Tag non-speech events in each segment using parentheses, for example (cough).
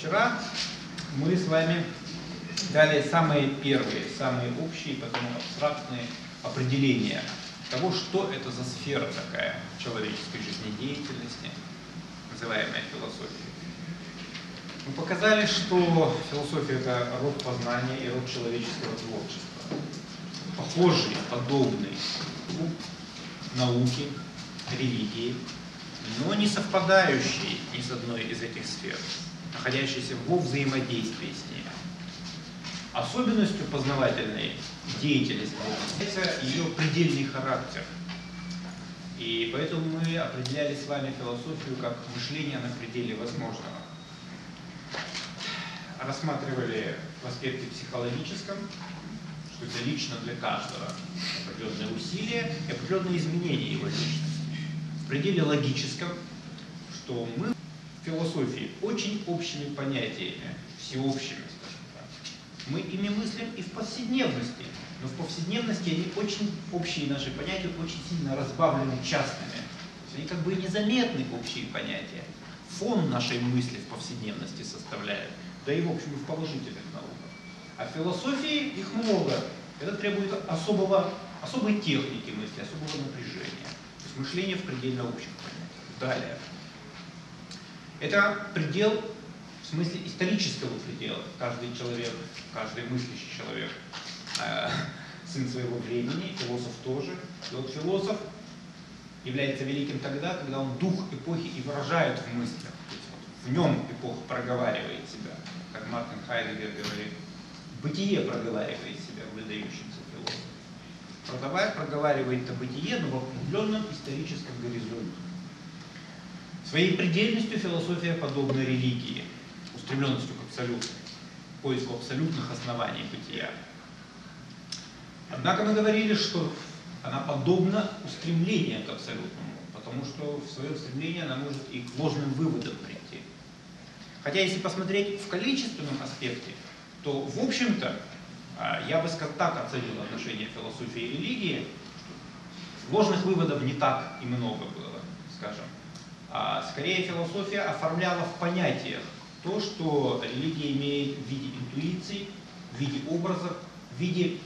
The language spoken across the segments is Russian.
Вчера мы с вами дали самые первые, самые общие, потом абстрактные определения того, что это за сфера такая человеческой жизнедеятельности, называемая философией. Мы показали, что философия – это род познания и род человеческого творчества. Похожий, подобный науки, религии, но не совпадающий ни с одной из этих сфер, находящийся во взаимодействии с ними. Особенностью познавательной деятельности является ее предельный характер. И поэтому мы определяли с вами философию как мышление на пределе возможного. Рассматривали в аспекте психологическом, что это лично для каждого определенные усилия и определенные изменения его личности. В пределе логическом, что мы философии очень общими понятиями, всеобщими, мы ими мыслим и в повседневности, но в повседневности они очень общие наши понятия, очень сильно разбавлены частными. Они как бы незаметны общие понятия. Фон нашей мысли в повседневности составляет, да и в общем и в положительных науках. А в философии их много. Это требует особого, особой техники мысли, особого напряжения. То есть мышление в предельно общих понятиях. Далее. Это предел в смысле исторического предела. Каждый человек, каждый мыслящий человек, э, (laughs) сын своего времени, философ тоже. И вот философ является великим тогда, когда он дух эпохи и выражает в мыслях. Вот в нем эпоха проговаривает себя, как Мартин Хайдегер говорит. Бытие проговаривает себя выдающимся философом. Продавая проговаривает это бытие, но в определенном историческом горизонте. Своей предельностью философия подобна религии устремленностью к абсолюту, поиску абсолютных оснований бытия. Однако мы говорили, что она подобна устремлению к абсолютному, потому что в своем стремлении она может и к ложным выводам прийти. Хотя если посмотреть в количественном аспекте, то в общем-то а, я бы так оценил отношение философии и религии, что ложных выводов не так и много было, скажем. А скорее философия оформляла в понятиях то, что религия имеет в виде интуиции, в виде образов, в виде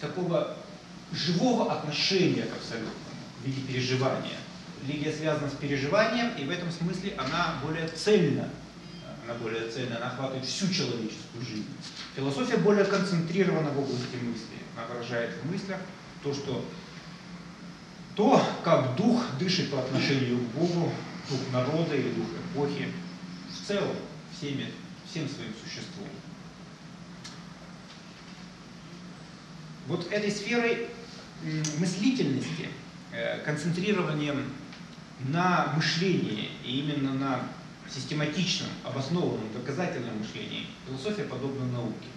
такого живого отношения к абсолютному, в виде переживания. Религия связана с переживанием, и в этом смысле она более цельна. Она более цельна, она охватывает всю человеческую жизнь. Философия более концентрирована в области мысли. Она выражает в мыслях то, что то, как дух дышит по отношению к Богу, дух народа или дух эпохи, в целом всеми, всем своим существом. Вот этой сферой мыслительности, э, концентрированием на мышлении и именно на систематичном, обоснованном, доказательном мышлении философия подобна науке.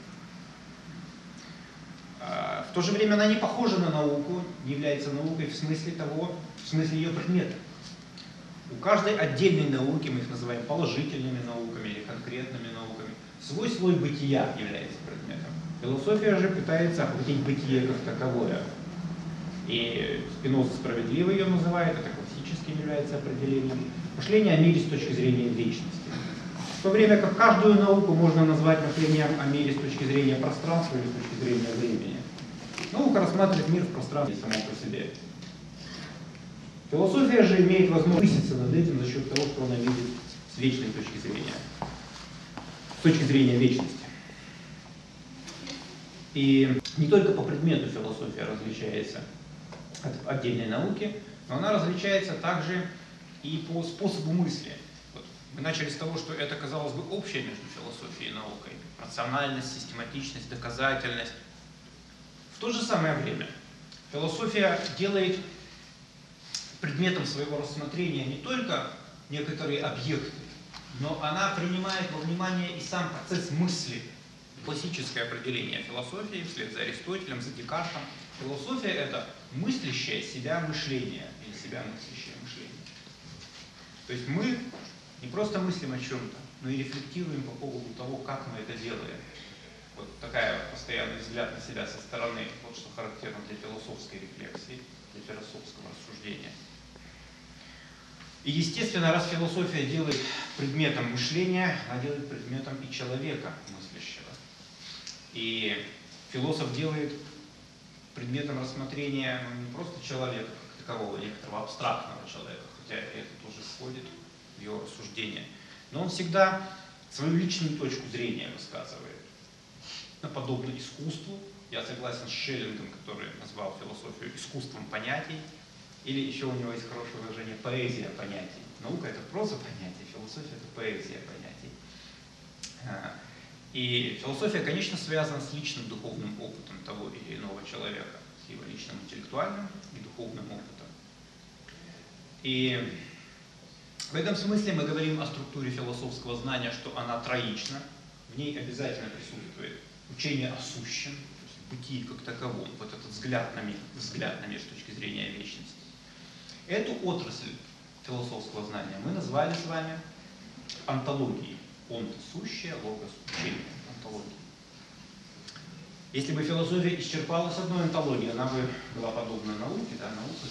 А, то же время она не похожа на науку, не является наукой в смысле того, в смысле ее предмета. У каждой отдельной науки, мы их называем положительными науками или конкретными науками, свой слой бытия является предметом. Философия же пытается охватить бытие как таковое. И Спиноза справедливо ее называет, это классическим является определением. Мышление о мире с точки зрения вечности. В то время как каждую науку можно назвать мышлением о мире с точки зрения пространства или с точки зрения времени. Наука рассматривает мир в пространстве само по себе. Философия же имеет возможность выситься над этим за счет того, что она видит с вечной точки зрения, с точки зрения вечности. И не только по предмету философия различается от отдельной науки, но она различается также и по способу мысли. Вот мы начали с того, что это, казалось бы, общее между философией и наукой. Рациональность, систематичность, доказательность. В то же самое время философия делает предметом своего рассмотрения не только некоторые объекты, но она принимает во внимание и сам процесс мысли. Классическое определение философии, вслед за Аристотелем, за Декартом. Философия – это мыслящее себя мышление, или себя мыслящее мышление. То есть мы не просто мыслим о чем-то, но и рефлектируем по поводу того, как мы это делаем. Вот такая постоянный взгляд на себя со стороны, вот что характерно для философской рефлексии, для философского рассуждения. И естественно, раз философия делает предметом мышления, она делает предметом и человека мыслящего. И философ делает предметом рассмотрения ну, не просто человека как такового, некоторого абстрактного человека, хотя это тоже входит в его рассуждение, но он всегда свою личную точку зрения высказывает. Ну, подобно искусству, я согласен с Шеллингом, который назвал философию искусством понятий, или еще у него есть хорошее выражение «поэзия понятий». Наука — это проза понятий, философия — это поэзия понятий. А, и философия, конечно, связана с личным духовным опытом того или иного человека, с его личным интеллектуальным и духовным опытом. И в этом смысле мы говорим о структуре философского знания, что она троична, в ней обязательно присутствует учение о сущем, бытии как таковом, вот этот взгляд на мир, взгляд на мир с точки зрения вечности. Эту отрасль философского знания мы назвали с вами антологией. Онто сущее, логос учение. Антология. Если бы философия исчерпалась одной антологией, она бы была подобна науке, да, наука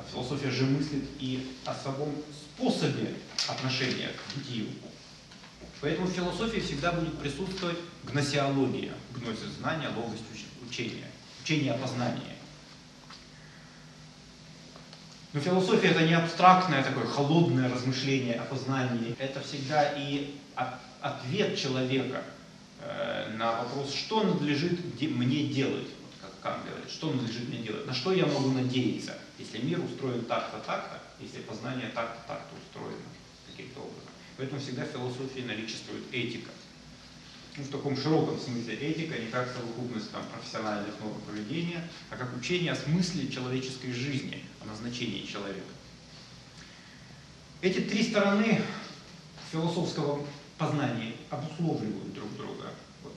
а Философия же мыслит и о самом способе отношения к бытию. Поэтому в философии всегда будет присутствовать гносеология, гносис знания, логос учения, учение о познании. Но философия это не абстрактное такое холодное размышление о познании. Это всегда и ответ человека э, на вопрос, что надлежит мне делать. Вот как Кант говорит, что надлежит мне делать, на что я могу надеяться, если мир устроен так-то, так-то, если познание так-то, так-то устроено каким-то образом. Поэтому всегда в философии наличествует этика ну, в таком широком смысле этика, не как совокупность там, профессиональных норм поведения, а как учение о смысле человеческой жизни, о назначении человека. Эти три стороны философского познания обусловливают друг друга. Вот.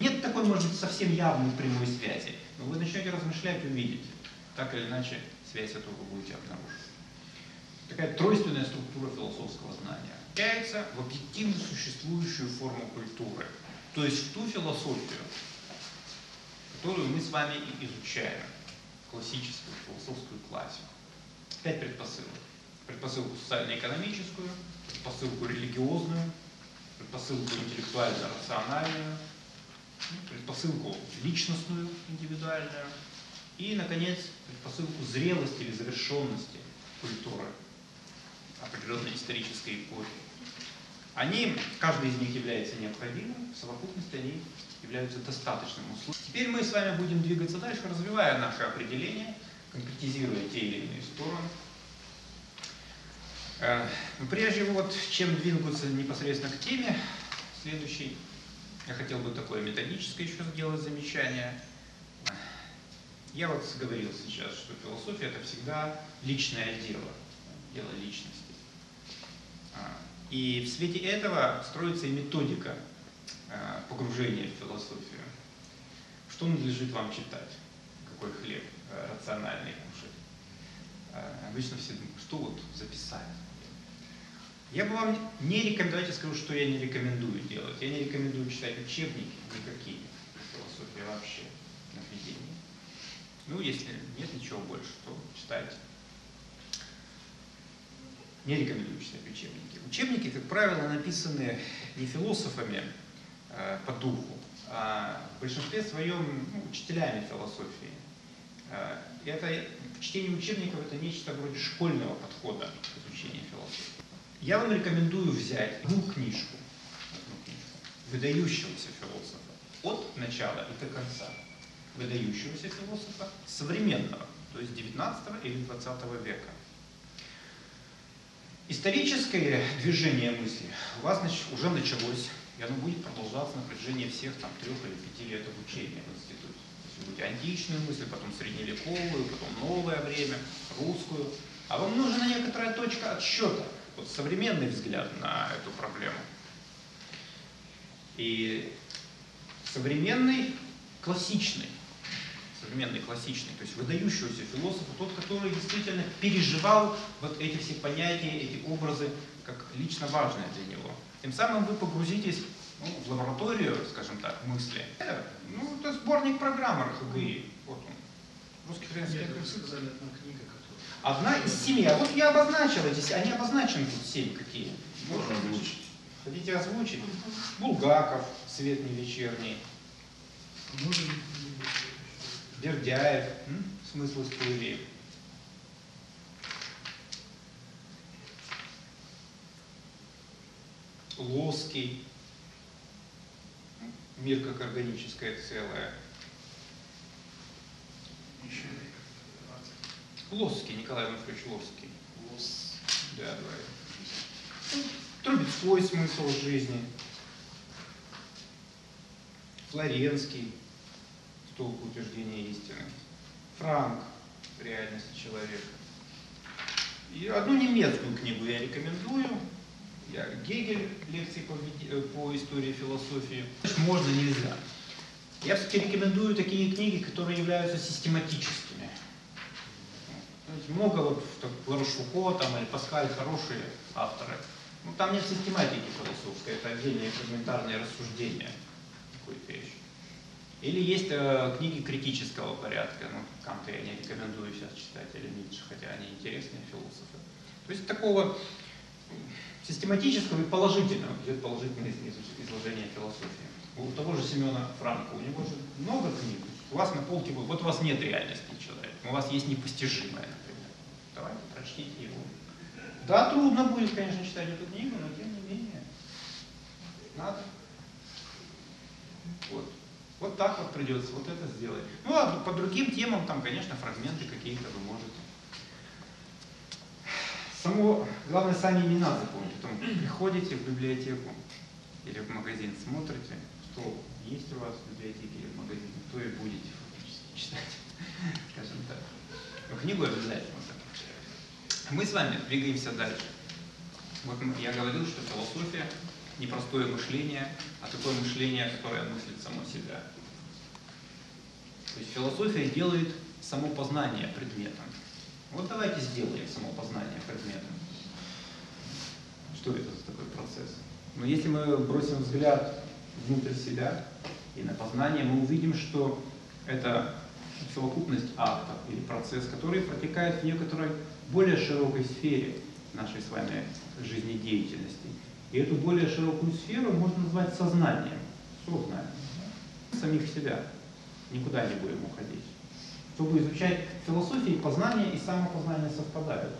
Нет такой, может быть, совсем явной прямой связи, но вы начнете размышлять и увидите. Так или иначе, связь эту вы будете обнаруживать. Такая тройственная структура философского знания включается в объективно существующую форму культуры, то есть в ту философию, которую мы с вами и изучаем, классическую философскую классику. Пять предпосылок. Предпосылку социально-экономическую, предпосылку религиозную, предпосылку интеллектуально-рациональную, предпосылку личностную, индивидуальную, и, наконец, предпосылку зрелости или завершенности культуры определенной исторической эпохи. Они, каждый из них является необходимым, в совокупности они являются достаточным условием. Теперь мы с вами будем двигаться дальше, развивая наше определение, конкретизируя те или иные стороны. Э, прежде вот, чем двинуться непосредственно к теме следующей, я хотел бы такое методическое еще сделать замечание. Я вот говорил сейчас, что философия это всегда личное дело, дело личности. А, и в свете этого строится и методика а, погружения в философию. Что надлежит вам читать? Какой хлеб а, рациональный кушать? Обычно все думают, что вот записать. Я бы вам не рекомендую, давайте скажу, что я не рекомендую делать. Я не рекомендую читать учебники никакие философии вообще на введение. Ну, если нет ничего больше, то читайте не рекомендую читать учебники. Учебники, как правило, написаны не философами э, по духу, а в большинстве своем ну, учителями философии. Э, это, чтение учебников это нечто вроде школьного подхода к изучению философии. Я вам рекомендую взять одну книжку, одну книжку выдающегося философа от начала и до конца. Выдающегося философа современного, то есть 19 или 20 века. Историческое движение мысли у вас уже началось, и оно будет продолжаться на протяжении всех там, трех или пяти лет обучения в институте. Вы будете античную мысль, потом средневековую, потом новое время, русскую. А вам нужна некоторая точка отсчета, вот современный взгляд на эту проблему. И современный, классичный современный, классичный, то есть выдающегося философа, тот, который действительно переживал вот эти все понятия, эти образы, как лично важные для него. Тем самым вы погрузитесь ну, в лабораторию, скажем так, мысли. Это, ну, это сборник программ РХГИ. Вот он. Русский сказали, одна книга, которая... Одна из семи. А вот я обозначил эти, они обозначены тут семь какие. Можно озвучить. Хотите озвучить? Булгаков, «Свет не вечерний», Бердяев, м? «Смысл истории». Лоский, «Мир как органическое целое». Еще Лоский, Николай Иванович Лоский. лос. Да, давай. Трубецкой смысл жизни. Флоренский, столб утверждения истины. Франк, реальность человека. И одну немецкую книгу я рекомендую. Я Гегель, лекции по, э, по истории философии. Можно, нельзя. Я все-таки рекомендую такие книги, которые являются систематическими. Много вот так, Ларошфуко там или Паскаль хорошие авторы. Ну, там нет систематики философской, это отдельные фрагментарные рассуждения. Какой-то вещь. Или есть э, книги критического порядка, ну, Канта я не рекомендую сейчас читать, или Ницше, хотя они интересные философы. То есть такого систематического и положительного, идет положительное из- изложение философии. У того же Семена Франка, у него же много книг. У вас на полке, вот у вас нет реальности человека, у вас есть непостижимое, например. Давайте прочтите его. Да, трудно будет, конечно, читать эту книгу, но тем не менее. Надо. Вот. Вот так вот придется вот это сделать. Ну, а по другим темам там, конечно, фрагменты какие-то вы можете. Само, главное, сами имена запомните. Потом приходите в библиотеку или в магазин, смотрите, что есть у вас в библиотеке или в магазине, то и будете (laughs) читать, скажем так. Но книгу обязательно так. Мы с вами двигаемся дальше. Вот я говорил, что философия не простое мышление, а такое мышление, которое мыслит само себя. То есть философия делает само познание предметом. Вот давайте сделаем само познание предметом. Что это за такой процесс? Но если мы бросим взгляд внутрь себя и на познание, мы увидим, что это совокупность актов или процесс, который протекает в некоторой более широкой сфере нашей с вами жизнедеятельности. И эту более широкую сферу можно назвать сознанием, сознанием. Самих себя. Никуда не будем уходить. Чтобы изучать философию, познание и самопознание совпадают.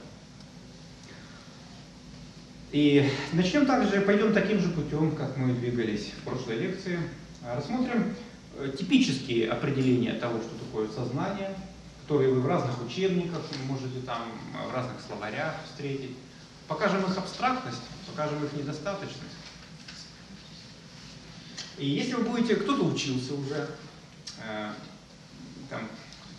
И начнем также, пойдем таким же путем, как мы двигались в прошлой лекции. Рассмотрим э, типические определения того, что такое сознание, которые вы в разных учебниках можете там, э, в разных словарях встретить. Покажем их абстрактность, покажем их недостаточность. И если вы будете, кто-то учился уже, э, там,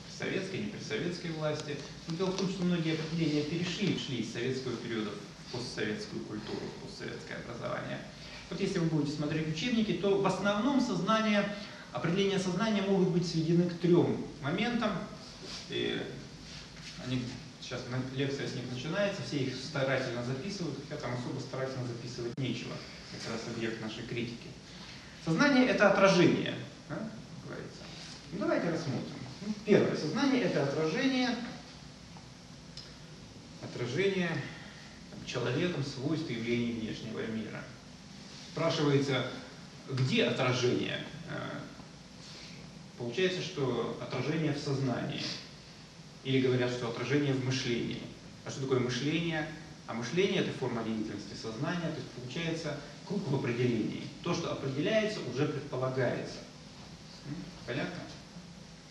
при советской, не при советской власти, но дело в том, что многие определения перешли, шли из советского периода в постсоветскую культуру, в постсоветское образование. Вот если вы будете смотреть учебники, то в основном сознание, определения сознания могут быть сведены к трем моментам. И они, сейчас лекция с них начинается, все их старательно записывают, хотя там особо старательно записывать нечего, как раз объект нашей критики. Сознание – это отражение, да, говорится. Ну, давайте рассмотрим. Ну, Первое. Сознание – это отражение, отражение там, человеком свойств явлений внешнего мира. Спрашивается, где отражение? Э, Получается, что отражение в сознании. Или говорят, что отражение в мышлении. А что такое мышление? А мышление – это форма деятельности сознания, то есть получается круг в определении. То, что определяется, уже предполагается. Понятно?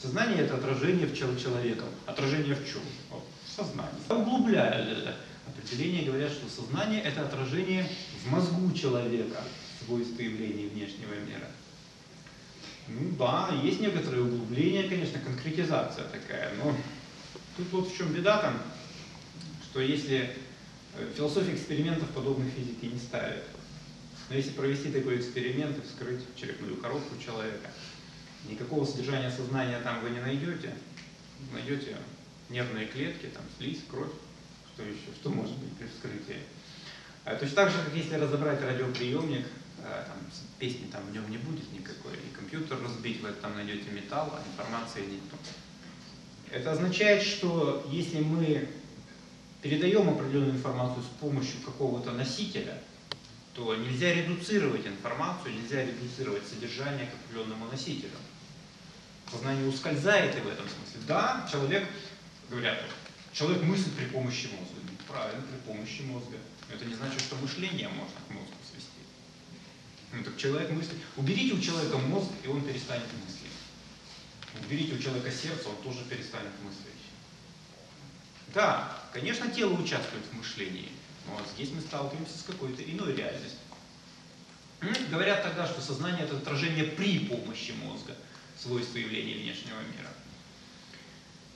Сознание – это отражение в чело человека. Отражение в чем? В сознании. Углубляя это определение, говорят, что сознание – это отражение в мозгу человека свойств явлений внешнего мира. Ну да, есть некоторые углубления, конечно, конкретизация такая, но тут вот в чем беда там, что если э, философия экспериментов подобных физики не ставит, но если провести такой эксперимент и вскрыть черепную коробку человека, никакого содержания сознания там вы не найдете. Найдете нервные клетки, там слизь, кровь, что еще, что может быть при вскрытии. А Точно так же, как если разобрать радиоприемник, э, там, песни там в нем не будет никакой, и компьютер разбить, вы там найдете металл, а информации нету. Это означает, что если мы передаем определенную информацию с помощью какого-то носителя, то нельзя редуцировать информацию, нельзя редуцировать содержание к определенному носителю. Сознание ускользает и в этом смысле. Да, человек, говорят, человек мыслит при помощи мозга. Правильно, при помощи мозга. Это не значит, что мышление можно к мозгу свести. Ну так человек мыслит. Уберите у человека мозг, и он перестанет мыслить. Уберите у человека сердце, он тоже перестанет мыслить. Да, конечно, тело участвует в мышлении, но здесь мы сталкиваемся с какой-то иной реальностью. Говорят тогда, что сознание это отражение при помощи мозга свойства явления внешнего мира.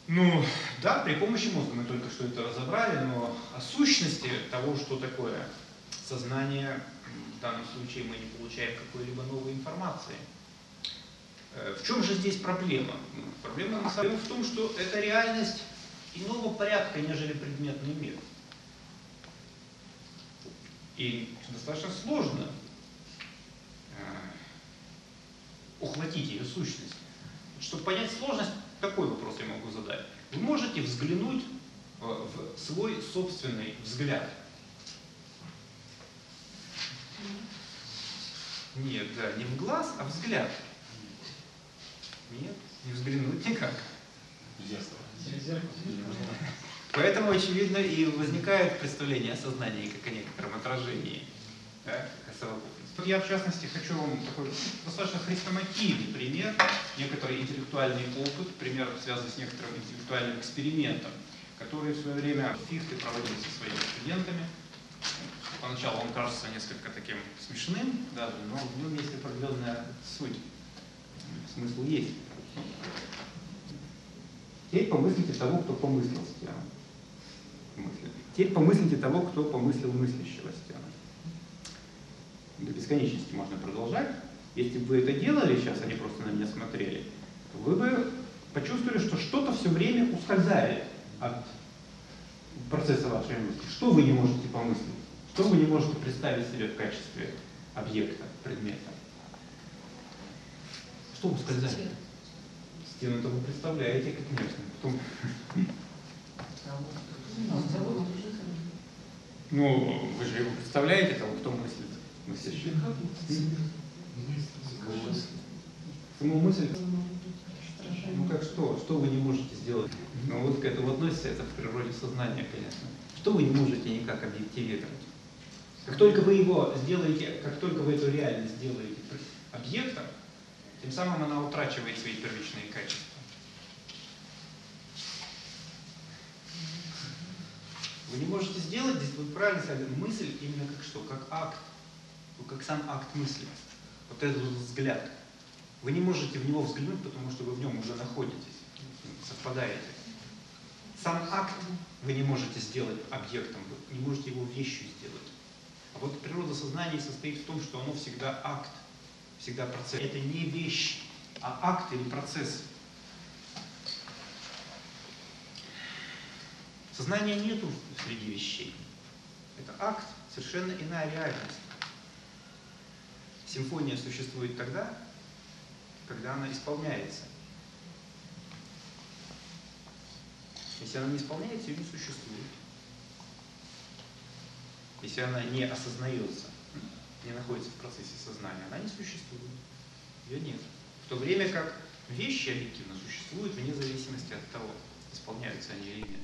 Ну, да, при помощи мозга мы только что это разобрали, но о сущности того, что такое сознание, в данном случае мы не получаем какой-либо новой информации. Э, в чем же здесь проблема? Проблема на самом деле в том, что это реальность иного порядка, нежели предметный мир. И достаточно сложно э, ухватить ее сущность. Чтобы понять сложность, какой вопрос я могу задать? Вы можете взглянуть э, в свой собственный взгляд. Нет, да, не в глаз, а взгляд. Нет, не взглянуть никак. Поэтому, очевидно, и возникает представление о сознании как о некотором отражении, да, как о совокупности. Тут я, в частности, хочу вам такой достаточно хрестоматийный пример, некоторый интеллектуальный опыт, пример, связанный с некоторым интеллектуальным экспериментом, который в свое время Фихте проводил со своими студентами. Поначалу он кажется несколько таким смешным даже, но в нем есть определенная суть. Смысл есть. Теперь помыслите того, кто помыслил стену. Теперь помыслите того, кто помыслил мыслящего стену. До бесконечности можно продолжать. Если бы вы это делали сейчас, а не просто на меня смотрели, то вы бы почувствовали, что что-то все время ускользает от процесса вашей мысли. Что вы не можете помыслить? Что вы не можете представить себе в качестве объекта, предмета? Что ускользает? Стену-то вы представляете, как конечно. Потом... Ну, вы же его представляете, того, кто мыслит. Мыслящий. Саму мысль. Ну как что? Что вы не можете сделать? Ну вот к этому относится это в природе сознания, конечно. Что вы не можете никак объективировать? Как только вы его сделаете, как только вы эту реальность сделаете объектом, тем самым она утрачивает свои первичные качества. Вы не можете сделать, здесь вы правильно сказали, мысль именно как что? Как акт. Ну, как сам акт мысли. Вот этот взгляд. Вы не можете в него взглянуть, потому что вы в нем уже находитесь, совпадаете. Сам акт вы не можете сделать объектом, вы не можете его вещью сделать. А вот природа сознания состоит в том, что оно всегда акт всегда процесс. Это не вещь, а акт или процесс. Сознания нету среди вещей. Это акт, совершенно иная реальность. Симфония существует тогда, когда она исполняется. Если она не исполняется, ее не существует. Если она не осознается не находится в процессе сознания, она не существует. Ее нет. В то время как вещи объективно существуют вне зависимости от того, исполняются они или нет.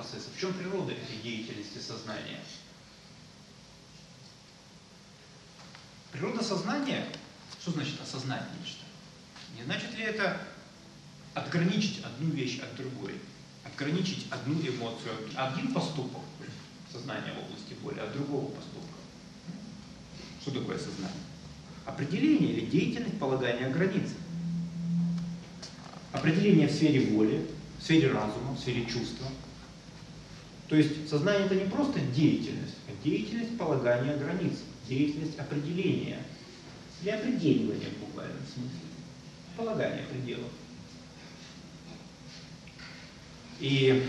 Процесса, в чем природа этой деятельности сознания? Природа сознания, что значит осознать нечто? Не значит ли это отграничить одну вещь от другой, отграничить одну эмоцию, один поступок сознания в области воли от другого поступка? Что такое сознание? Определение или деятельность полагания границ. Определение в сфере воли, в сфере разума, в сфере чувства. То есть сознание это не просто деятельность, а деятельность полагания границ, деятельность определения или определивания в буквальном смысле, полагания пределов. И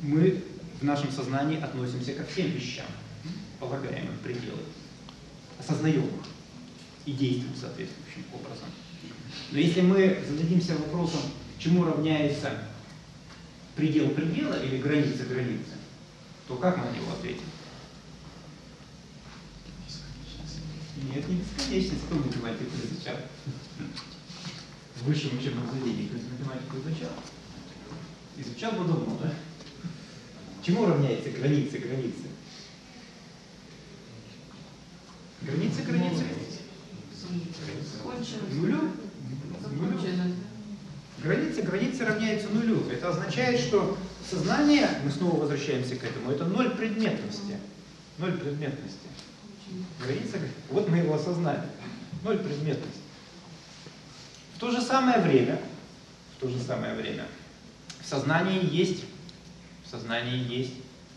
мы в нашем сознании относимся ко всем вещам, полагаемым пределы, осознаем их и действуем соответствующим образом. Но если мы зададимся вопросом, чему равняется предел предела или граница границы, то как мы на него ответим? Нет, не бесконечность. Кто математику изучал? В высшем учебном заведении кто математику изучал? Изучал бы давно, да? Чему равняется границы границы? Границы границы? Нулю? Нулю. Границы границы равняются нулю. Это означает, что сознание, мы снова возвращаемся к этому, это ноль предметности. Ноль предметности. Граница, вот мы его осознали. Ноль предметности. В то же самое время, в то же самое время, в сознании есть в сознании есть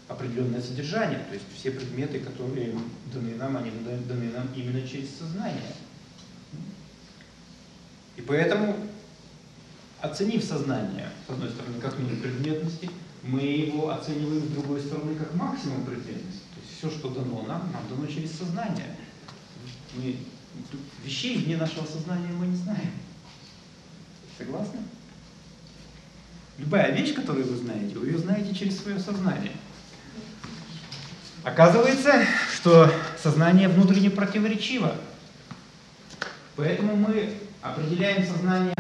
определенное содержание, то есть все предметы, которые даны нам, они даны нам именно через сознание. И поэтому, оценив сознание, с одной стороны, как минимум предметности, мы его оцениваем с другой стороны как максимум предметности. То есть все, что дано нам, нам дано через сознание. Мы, вещей вне нашего сознания мы не знаем. Согласны? Любая вещь, которую вы знаете, вы ее знаете через свое сознание. Оказывается, что сознание внутренне противоречиво. Поэтому мы определяем сознание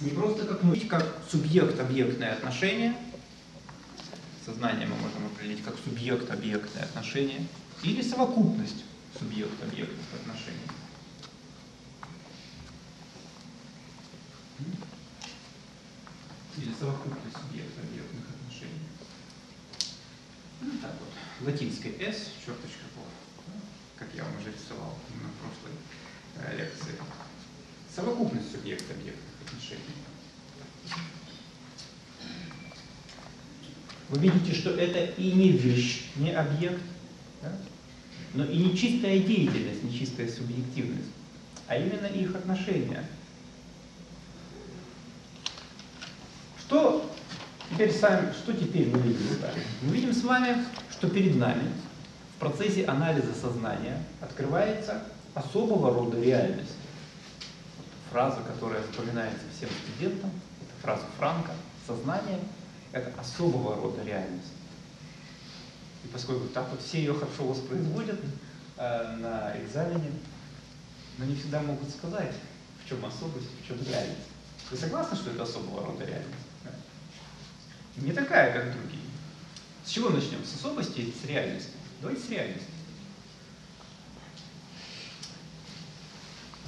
не просто как, ну, как субъект-объектное отношение. Сознание мы можем определить как субъект-объектное отношение или совокупность субъект-объектных отношений. или совокупность субъекта-объектных отношений. Ну, так вот, латинской S, черточка по, как я вам уже рисовал на прошлой э, лекции. Совокупность субъекта-объектных отношений. Вы видите, что это и не вещь, не объект, да? но и не чистая деятельность, не чистая субъективность, а именно их отношения – Что теперь, сами, что теперь мы видим с? Мы видим с вами, что перед нами в процессе анализа сознания открывается особого рода реальность. Фраза, которая запоминается всем студентам, это фраза Франка, сознание – это особого рода реальность. И поскольку так вот все ее хорошо воспроизводят э, на экзамене, но не всегда могут сказать, в чем особость, в чем реальность. Вы согласны, что это особого рода реальность? не такая, как другие. С чего начнем? С особости или с реальности? Давайте с реальности.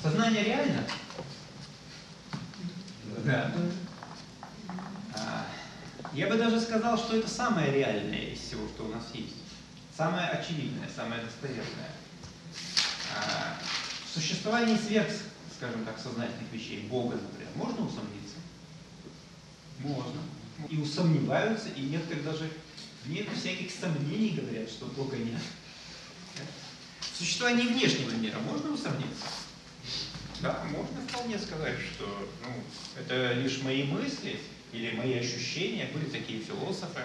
Сознание реально? Да. А, я бы даже сказал, что это самое реальное из всего, что у нас есть. Самое очевидное, самое достоверное. А, в существовании сверх, скажем так, сознательных вещей, Бога, например, можно усомниться? Можно и усомневаются, и некоторые даже нет всяких сомнений говорят, что Бога нет. В существовании внешнего мира можно усомниться? Да, можно вполне сказать, что ну, это лишь мои мысли или мои ощущения. Были такие философы,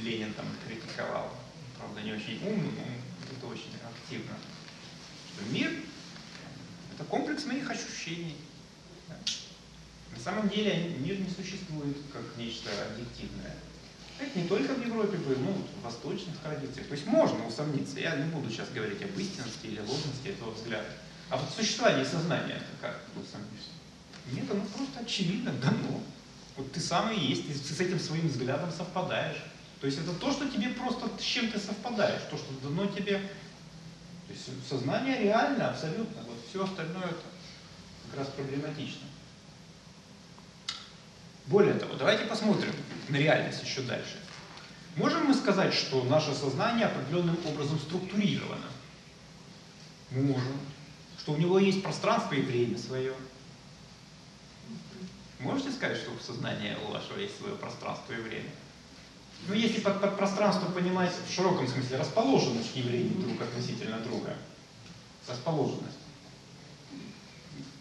Ленин там критиковал, правда не очень умно, но это очень активно, что мир – это комплекс моих ощущений. На самом деле мир не существует как нечто объективное. Это не только в Европе было, ну, в восточных традициях. То есть можно усомниться. Я не буду сейчас говорить об истинности или ложности этого взгляда. А вот существование сознания, это как вы усомнишься? Нет, оно просто очевидно дано. Вот ты сам и есть, ты с этим своим взглядом совпадаешь. То есть это то, что тебе просто с чем ты совпадаешь, то, что дано тебе. То есть сознание реально, абсолютно. Вот все остальное это как раз проблематично. Более того, давайте посмотрим на реальность еще дальше. Можем мы сказать, что наше сознание определенным образом структурировано? Можем. Что у него есть пространство и время свое. Можете сказать, что в сознании у вашего есть свое пространство и время? Ну, если под, под пространство понимать в широком смысле расположенность явлений друг относительно друга, расположенность.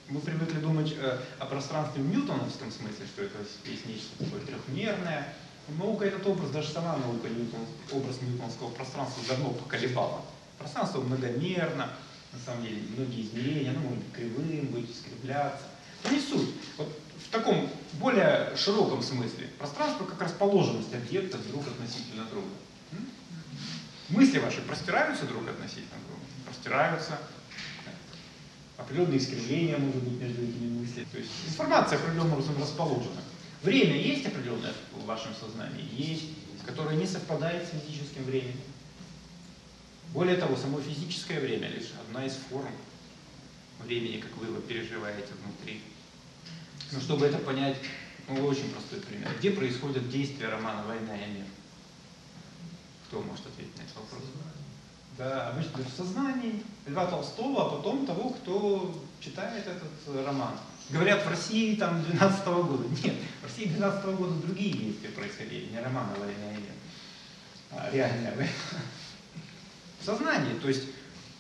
Мы привыкли думать э, о пространстве в ньютоновском смысле, что это есть нечто такое трехмерное. Наука этот образ, даже сама наука Ньютон, образ ньютоновского пространства давно поколебала. Пространство многомерно, на самом деле, многие измерения, оно может быть кривым быть, искривляться. Не суть. Вот таком более широком смысле пространство как расположенность объектов друг относительно друга. Мысли ваши простираются друг относительно друга? Простираются. Определенные искривления могут быть между этими мыслями. То есть информация определенным образом расположена. Время есть определенное в вашем сознании? Есть, которое не совпадает с физическим временем. Более того, само физическое время лишь одна из форм времени, как вы его переживаете внутри. Но чтобы это понять, ну, очень простой пример. Где происходят действия романа «Война и мир»? Кто может ответить на этот вопрос? Да, обычно в сознании Льва Толстого, а потом того, кто читает этот роман. Говорят, в России там 12 -го года. Нет, в России 12 -го года другие действия происходили, не романа «Война и мир», а реальная война. В сознании, то есть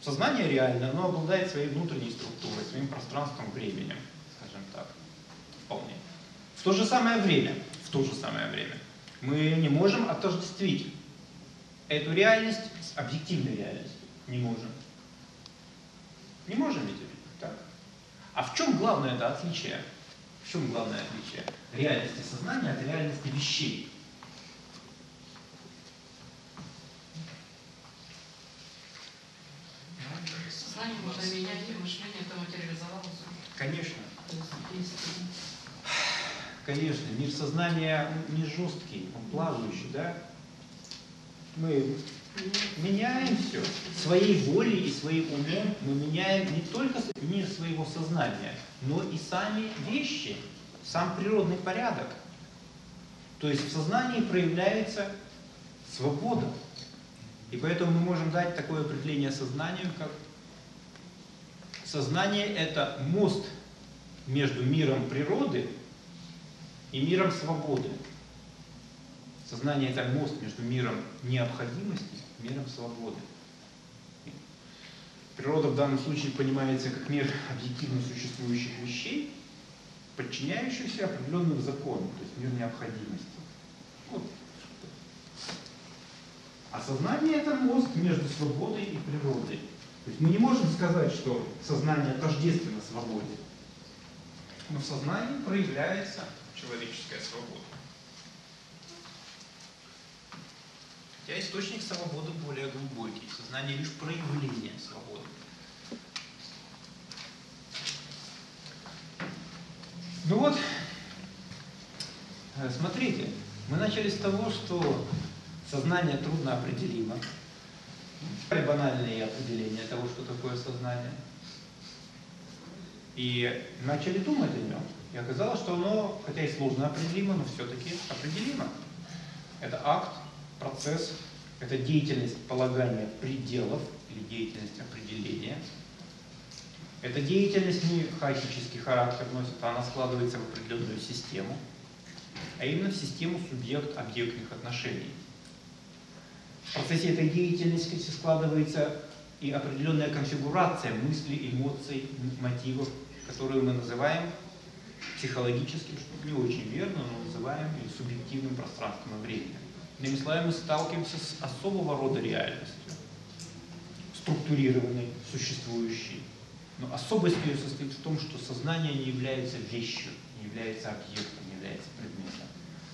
сознание реально, оно обладает своей внутренней структурой, своим пространством, временем, вполне. В то же самое время, в то же самое время, мы не можем отождествить эту реальность с объективной реальностью. Не можем. Не можем ведь так? А в чем главное это отличие? В чем главное отличие реальности сознания от реальности вещей? Сознание можно менять, и мышление это материализовалось. Конечно. Конечно, мир сознания не жесткий, он плавающий, да? Мы меняем все. Своей волей и своим умом мы меняем не только мир своего сознания, но и сами вещи, сам природный порядок. То есть в сознании проявляется свобода. И поэтому мы можем дать такое определение сознанию, как сознание – это мост между миром природы и миром свободы. Сознание – это мост между миром необходимости и миром свободы. Природа в данном случае понимается как мир объективно существующих вещей, подчиняющихся определенным законам, то есть мир необходимости. Вот. А сознание – это мост между свободой и природой. То есть мы не можем сказать, что сознание тождественно свободе, но в сознании проявляется человеческая свобода. Хотя источник свободы более глубокий. Сознание лишь проявление свободы. Ну вот, э, смотрите, мы начали с того, что сознание трудно определимо. Банальные определения того, что такое сознание. И начали думать о нем. И оказалось, что оно, хотя и сложно определимо, но все-таки определимо. Это акт, процесс, это деятельность полагания пределов или деятельность определения. Эта деятельность не хаотический характер носит, а она складывается в определенную систему, а именно в систему субъект-объектных отношений. В процессе этой деятельности складывается и определенная конфигурация мыслей, эмоций, мотивов, которую мы называем психологическим, что не очень верно, но называем субъективным пространством и временем. Иными словами, мы сталкиваемся с особого рода реальностью, структурированной, существующей. Но особость ее состоит в том, что сознание не является вещью, не является объектом, не является предметом.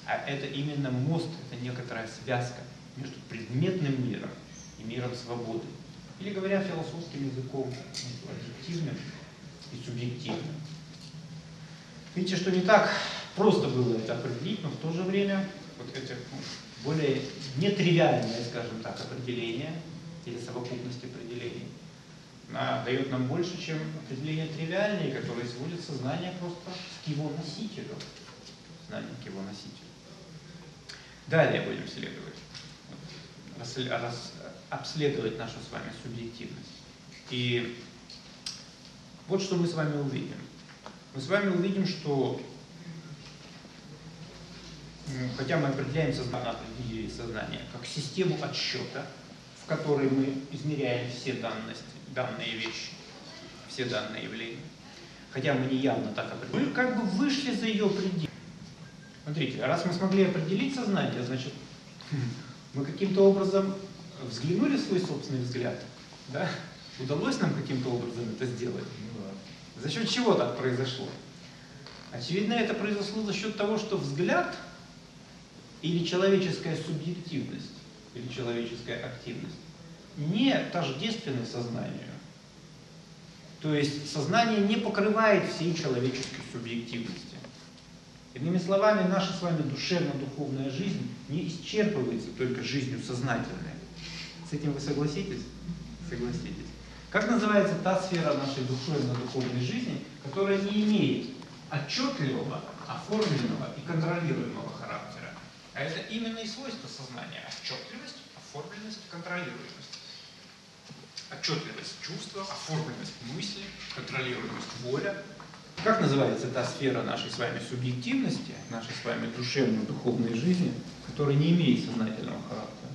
а это именно мост, это некоторая связка между предметным миром и миром свободы. Или говоря философским языком, между объективным и субъективным. Видите, что не так просто было это определить, но в то же время вот эти более нетривиальное, скажем так, определение или совокупность определений она дает нам больше, чем определение тривиальные, которые сводят сознание просто к его носителю. Знание к его носителю. Далее будем следовать. Рас, рас, обследовать нашу с вами субъективность. И вот что мы с вами увидим. Мы с вами увидим, что хотя мы определяем сознание, сознание как систему отсчета, в которой мы измеряем все данности, данные вещи, все данные явления, хотя мы не явно так определили, мы как бы вышли за ее пределы. Смотрите, раз мы смогли определить сознание, значит, (laughs) мы каким-то образом взглянули свой собственный взгляд, да? Удалось нам каким-то образом это сделать? Ну да. За счет чего так произошло? Очевидно, это произошло за счет того, что взгляд или человеческая субъективность, или человеческая активность не тождественны сознанию. То есть сознание не покрывает всей человеческой субъективности. Иными словами, наша с вами душевно-духовная жизнь не исчерпывается только жизнью сознательной. С этим вы согласитесь? Согласитесь. Как называется та сфера нашей душевно-духовной жизни, которая не имеет отчетливого, оформленного и контролируемого характера? А это именно и свойство сознания. Отчетливость, оформленность, контролируемость. Отчетливость чувства, оформленность мысли, контролируемость воля. Как называется та сфера нашей с вами субъективности, нашей с вами душевно-духовной жизни, которая не имеет сознательного характера?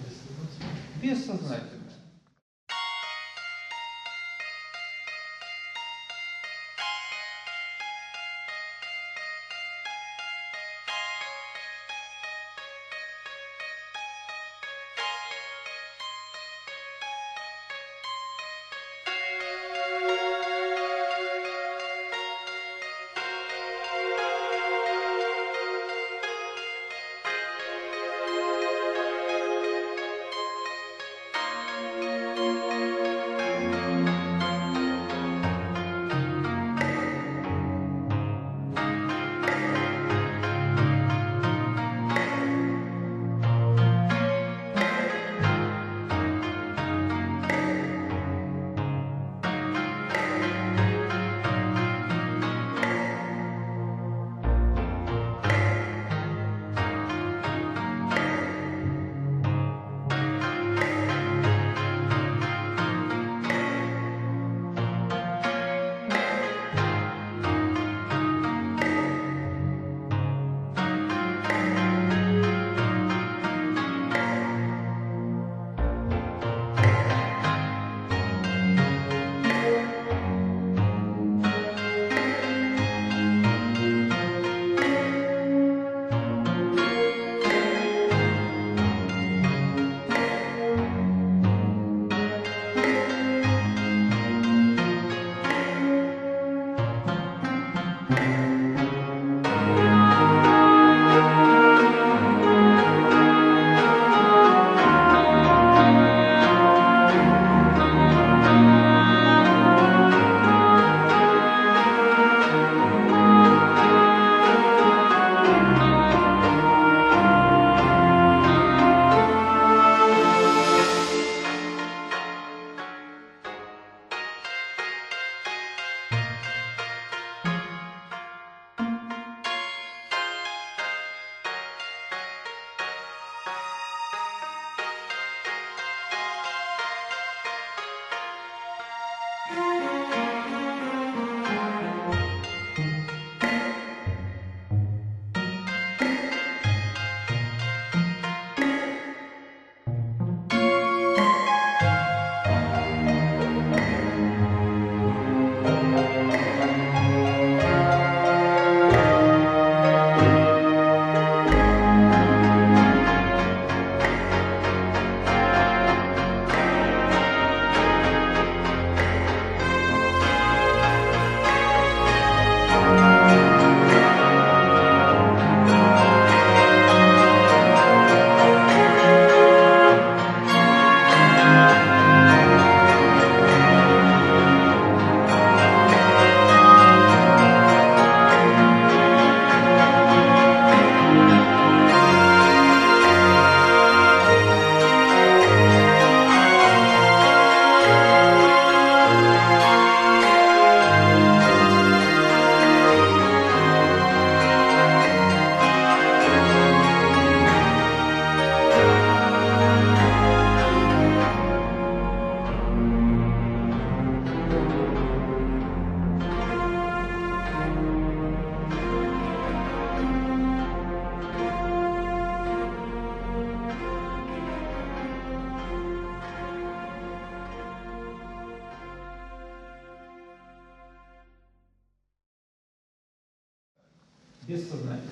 Бессознательное.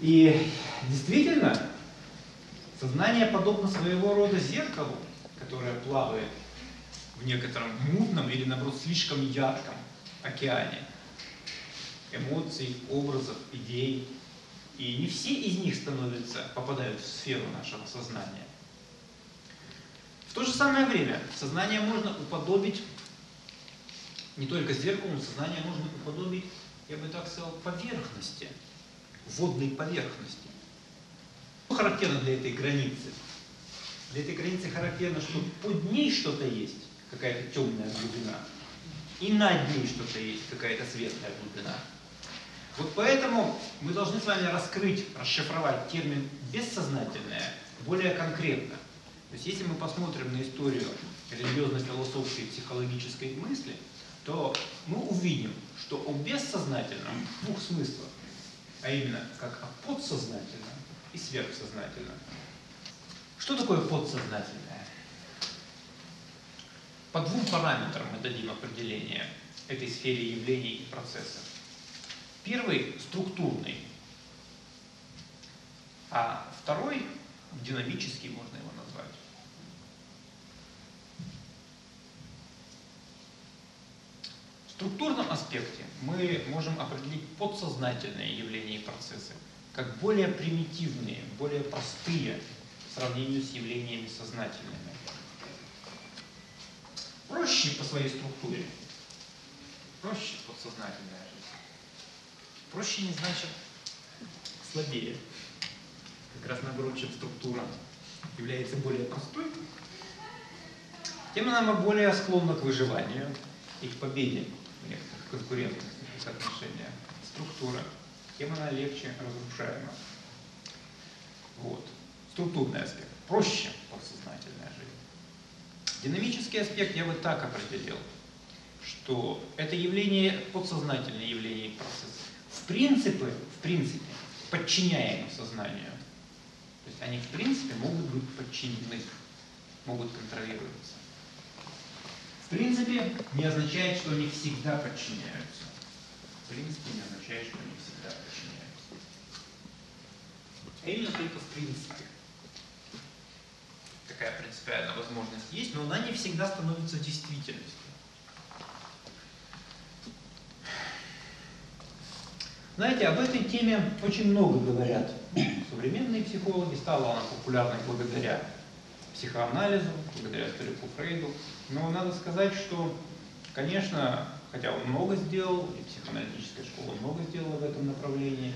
И действительно, сознание подобно своего рода зеркалу, которое плавает в некотором мутном или, наоборот, слишком ярком океане эмоций, образов, идей. И не все из них становятся, попадают в сферу нашего сознания. В то же самое время сознание можно уподобить не только зеркалу, сознание можно уподобить, я бы так сказал, поверхности, водной поверхности. Что характерно для этой границы? Для этой границы характерно, что под ней что-то есть, какая-то темная глубина, и над ней что-то есть, какая-то светлая глубина. Вот поэтому мы должны с вами раскрыть, расшифровать термин «бессознательное» более конкретно. То есть если мы посмотрим на историю религиозно-философской психологической мысли, то мы увидим, что о бессознательном в двух смыслах, а именно как о подсознательном и сверхсознательном. Что такое подсознательное? По двум параметрам мы дадим определение этой сфере явлений и процессов. Первый структурный, а второй динамический, можно его назвать. Структурном аспекте мы можем определить подсознательные явления и процессы как более примитивные, более простые в сравнении с явлениями сознательными. Проще по своей структуре. Проще подсознательная жизнь. Проще не значит слабее. Как раз наоборот, чем структура является более простой, тем она более склонна к выживанию и к победе конкурентных отношениях. Структура, тем она легче разрушаема. Вот. Структурный аспект. Проще подсознательная жизнь. Динамический аспект я бы так определил, что это явление, подсознательное явление и процесс, в принципе, в принципе, подчиняемы сознанию. То есть они в принципе могут быть подчинены, могут контролироваться. В принципе не означает, что они всегда подчиняются. В принципе не означает, что они всегда подчиняются. А именно только в принципе. Такая принципиальная возможность есть, но она не всегда становится действительностью. Знаете, об этой теме очень много говорят современные психологи. Стала она популярной благодаря психоанализу, благодаря старику Фрейду. Но надо сказать, что, конечно, хотя он много сделал, и психоаналитическая школа много сделала в этом направлении,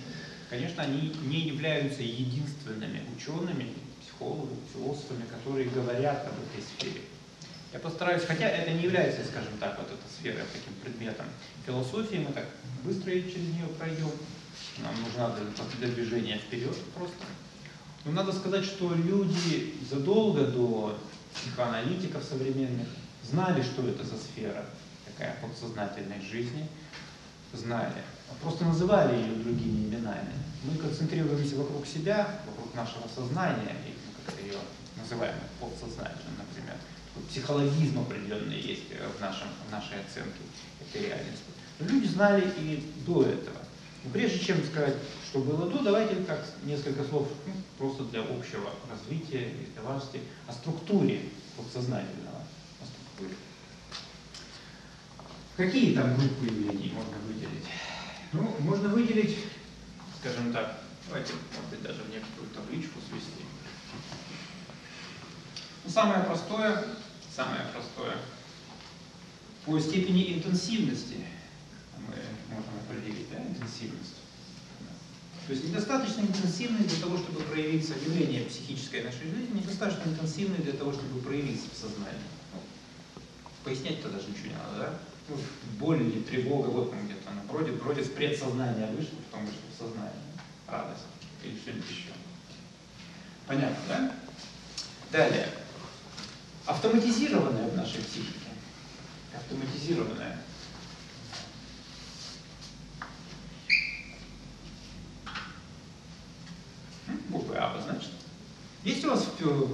конечно, они не являются единственными учеными, психологами, философами, которые говорят об этой сфере. Я постараюсь, хотя это не является, скажем так, вот эта сфера таким предметом философии, мы так быстро через нее пройдем, нам нужна для движения вперед просто. Но надо сказать, что люди задолго до психоаналитиков современных знали, что это за сфера такая подсознательной жизни, знали, просто называли ее другими именами. Мы концентрируемся вокруг себя, вокруг нашего сознания, и мы как-то ее называем подсознательным, например психологизм определенный есть в, нашем, в нашей оценке этой реальности. Но люди знали и до этого. Но прежде чем сказать, что было до, давайте как несколько слов ну, просто для общего развития и для важности о структуре подсознательного. О структуре. Какие там группы явлений можно выделить? Ну, можно выделить, скажем так, давайте, может быть, даже в некоторую табличку свести. Ну, самое простое самое простое. По степени интенсивности мы можем определить да, интенсивность. То есть недостаточно интенсивный для того, чтобы проявиться явление психической нашей жизни, недостаточно интенсивный для того, чтобы проявиться в сознании. Пояснять-то даже ничего не надо, да? Ну, боль или тревога, вот он где-то она бродит, бродит в предсознание, вышло, потом вышло в сознание. Радость или что-нибудь еще. Понятно, да? Далее автоматизированная в нашей психике. Автоматизированная. Буквы А обозначены.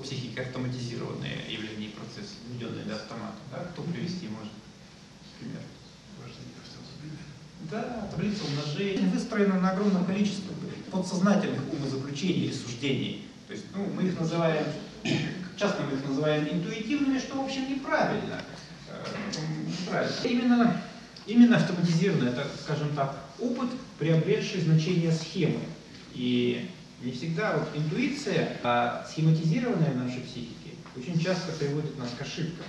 Психике автоматизированные явления и процессы, введенные для автомата? Да? Кто привести может? Пример. Да, таблица умножения выстроена на огромном количестве подсознательных умозаключений и суждений. То есть, ну, мы их называем, часто мы их называем интуитивными, что, в общем, неправильно. Э, неправильно. Именно, именно автоматизированный, это, скажем так, опыт, приобретший значение схемы. И не всегда вот интуиция, а схематизированная в нашей психике, очень часто приводит нас к ошибкам.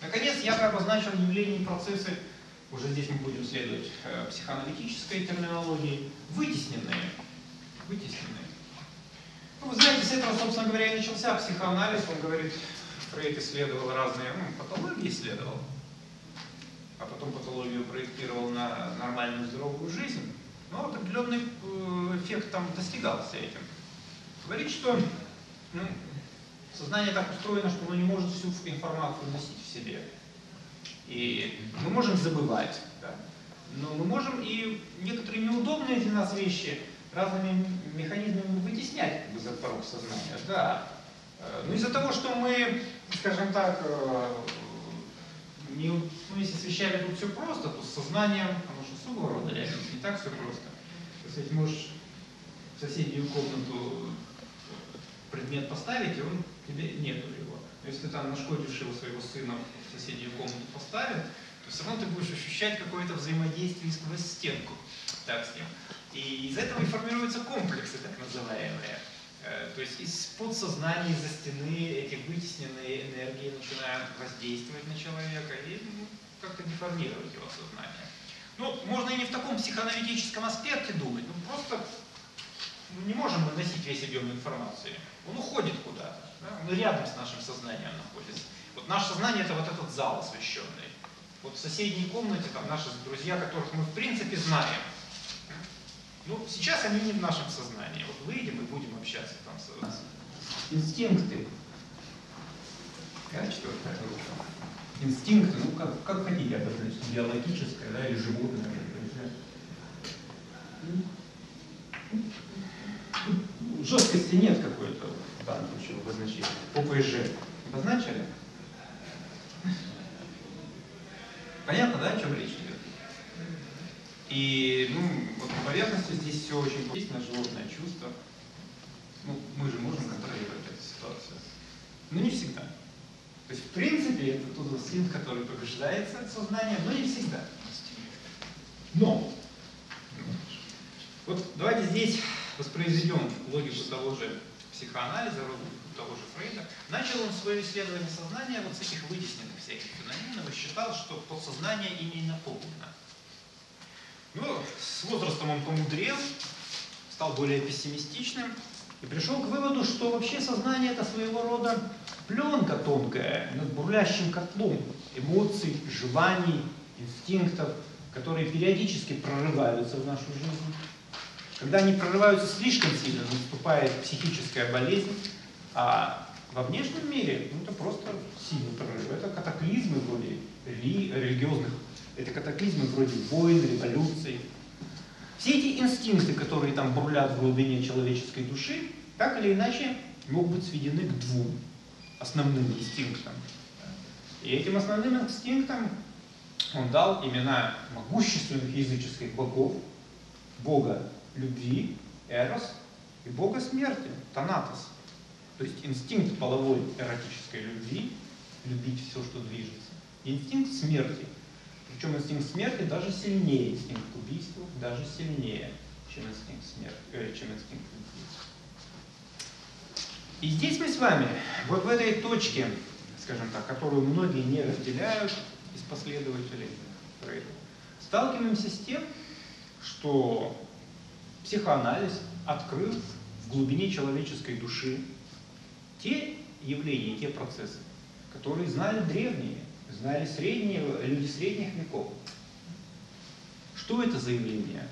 Наконец, я бы обозначил явления и процессы, уже здесь мы будем следовать э, психоаналитической терминологии, вытесненные. Вытесненные. Ну, вы знаете, с этого, собственно говоря, и начался психоанализ. Он говорит, Фрейд исследовал разные, ну, патологии исследовал, а потом патологию проектировал на нормальную здоровую жизнь. Но определенный э, эффект там достигался этим. Говорит, что ну, сознание так устроено, что оно не может всю информацию носить в себе. И мы можем забывать, да? но мы можем и некоторые неудобные для нас вещи разными механизмами вытеснять как бы, за порог сознания. Да. Э, но из-за того, что мы, скажем так, э, не, ну, если с вещами тут все просто, то с сознанием, особого рода не так все просто. То есть можешь в соседнюю комнату предмет поставить, и он тебе нету его. Если ты там нашкодившего своего сына в соседнюю комнату поставил, то все равно ты будешь ощущать какое-то взаимодействие сквозь стенку так, с ним. И из этого и формируются комплексы, так называемые. Э, то есть из подсознания, из-за стены эти вытесненные энергии начинают воздействовать на человека и ну, как-то деформировать его сознание. Ну, можно и не в таком психоаналитическом аспекте думать, ну просто мы не можем наносить весь объем информации. Он уходит куда-то, да? он рядом с нашим сознанием находится. Вот наше сознание это вот этот зал освещенный. Вот в соседней комнате там наши друзья, которых мы в принципе знаем, ну, сейчас они не в нашем сознании. Вот выйдем и будем общаться там с... Инстинкты. Да, четвертая группа. Инстинкты, ну как, как хотите обозначить, биологическое, да, или животное. Жесткости нет какой-то в данном случае обозначения. ОПЖ. Обозначили? Понятно, да, о чем речь идет? И, ну, вот на поверхности здесь все очень естественно, животное чувство. Ну, мы же можем контролировать эту ситуацию. Но не всегда. Принципе, это тот инстинкт, который побеждается сознание, но не всегда. Но, вот давайте здесь воспроизведем логику того же психоанализа, того же Фрейда. Начал он свое исследование сознания вот с этих вытесненных всяких феноменов и считал, что подсознание ими наполнено. Ну, с возрастом он помудрел, стал более пессимистичным и пришел к выводу, что вообще сознание это своего рода пленка тонкая над бурлящим котлом эмоций, желаний, инстинктов, которые периодически прорываются в нашу жизнь. Когда они прорываются слишком сильно, наступает психическая болезнь, а во внешнем мире ну, это просто сильный прорыв. Это катаклизмы вроде рели религиозных это катаклизмы вроде войн, революций. Все эти инстинкты, которые там бурлят в глубине человеческой души, так или иначе могут быть сведены к двум основным инстинктам. И этим основным инстинктам он дал имена могущественных языческих богов, бога любви, Эрос, и бога смерти, Танатос. То есть инстинкт половой эротической любви, любить все, что движется, инстинкт смерти – причем инстинкт смерти даже сильнее, инстинкт убийства даже сильнее, чем инстинкт смерти, э, чем инстинкт. И здесь мы с вами, вот в этой точке, скажем так, которую многие не разделяют из последователей Фрейда, сталкиваемся с тем, что психоанализ открыл в глубине человеческой души те явления, те процессы, которые знали древние, знали средние, люди средних веков. Что это за явление?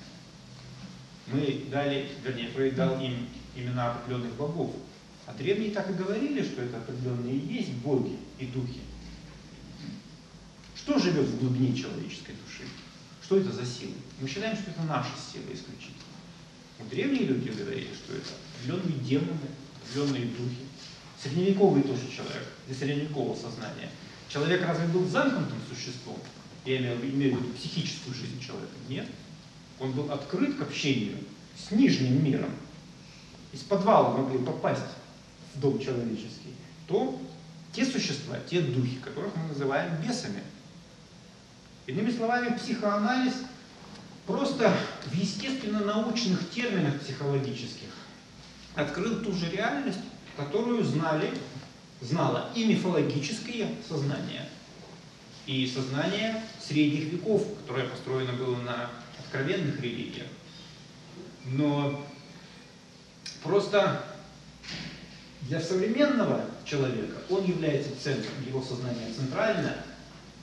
Мы дали, вернее, Фрейд дал им имена определенных богов. А древние так и говорили, что это определенные есть боги и духи. Что живет в глубине человеческой души? Что это за силы? Мы считаем, что это наша сила исключительно. Но древние люди говорили, что это определенные демоны, определенные духи. Средневековый тоже человек, для средневекового сознания – Человек разве был замкнутым существом? Я имею, имею в виду психическую жизнь человека. Нет. Он был открыт к общению с нижним миром. Из подвала могли попасть дом человеческий. То те существа, те духи, которых мы называем бесами. Иными словами, психоанализ просто в естественно-научных терминах психологических открыл ту же реальность, которую знали, знало и мифологическое сознание, и сознание средних веков, которое построено было на откровенных религиях. Но просто для современного человека он является центром, его сознание центральное,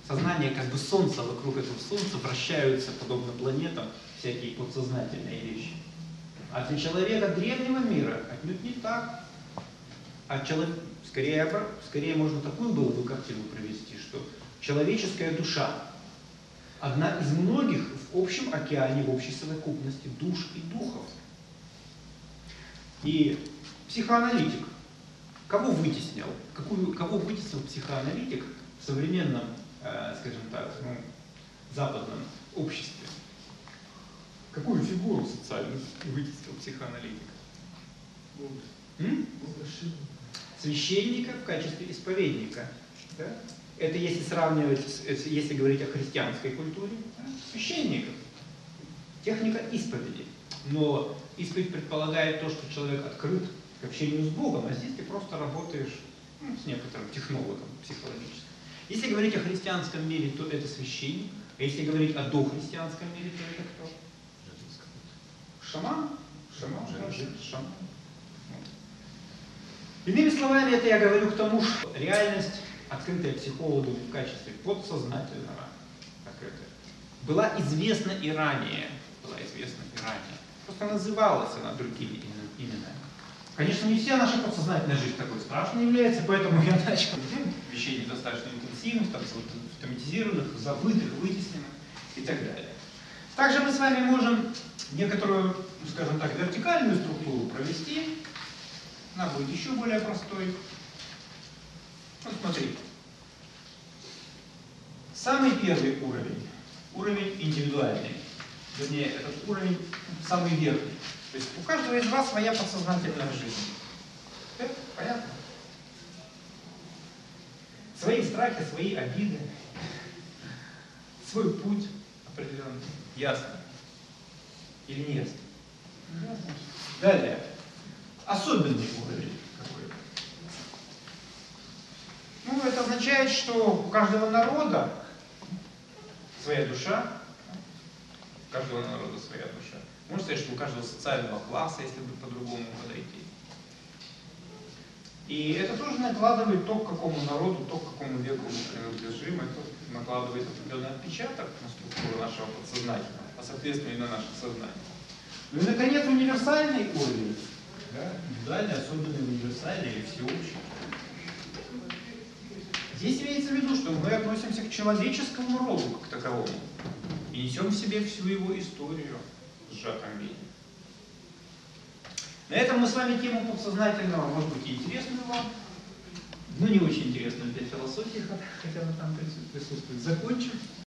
сознание как бы солнца, вокруг этого солнца вращаются, подобно планетам, всякие подсознательные вещи. А для человека древнего мира отнюдь не так. А человек, скорее, скорее можно такую было бы картину провести, что человеческая душа одна из многих в общем океане, в общей совокупности душ и духов. И психоаналитик, кого вытеснил? Какую, кого вытеснил психоаналитик в современном, э, скажем так, ну, западном обществе? Какую фигуру социальную вытеснил психоаналитик? М? Священника в качестве исповедника. Да? Это если сравнивать, если говорить о христианской культуре, да? священников. Техника исповеди. Но исповедь предполагает то, что человек открыт к общению с Богом, а здесь ты просто работаешь ну, с некоторым технологом психологическим. Если говорить о христианском мире, то это священник, а если говорить о дохристианском мире, то это кто? Шаман? Шаман, шаман. Иными словами, это я говорю к тому, что реальность, открытая психологами в качестве подсознательного, открытая, была известна и ранее. Была известна и ранее. Просто называлась она другими именами. Конечно, не вся наша подсознательная жизнь такой страшной является, поэтому я начал вещей недостаточно интенсивных, там, автоматизированных, забытых, вытесненных и так далее. Также мы с вами можем некоторую, ну, скажем так, вертикальную структуру провести. Она будет еще более простой. Вот смотри. Самый первый уровень, уровень индивидуальный, вернее, этот уровень самый верхний. То есть у каждого из вас своя подсознательная жизнь. Это понятно? Свои страхи, свои обиды, свой путь определенный. Ясно? Или не ясно? Далее. Особенный уровень какой-то. Ну, это означает, что у каждого народа своя душа, у каждого народа своя душа. Можно сказать, что у каждого социального класса, если бы по-другому подойти. И это тоже накладывает то, к какому народу, то, к какому веку мы принадлежим. Это накладывает определенный отпечаток на структуру нашего подсознательного, а соответственно и на наше сознание. Ну и, наконец, универсальный уровень. Да? Индивидуальный, особенный, универсальный или всеобщий. Здесь имеется в виду, что мы относимся к человеческому роду как таковому и несем в себе всю его историю в сжатом виде. На этом мы с вами тему подсознательного, может быть, и интересную вам, но не очень интересную для философии, хотя она там присутствует, закончим.